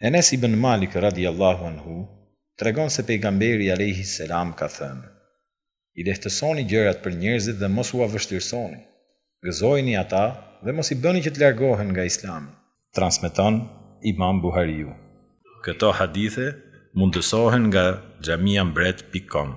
Enes ibn Malik radijallahu anhu tregon se Pejgamberi alejhi selam ka thënë, I lehtësoni gjërat për njerëzit dhe mos ua vështirësoni, gëzojini ata dhe mos i bëni që të largohen nga Islami. Transmeton Imam Buhariu. Këto hadithe mundësohen nga xhamiambret pik kom.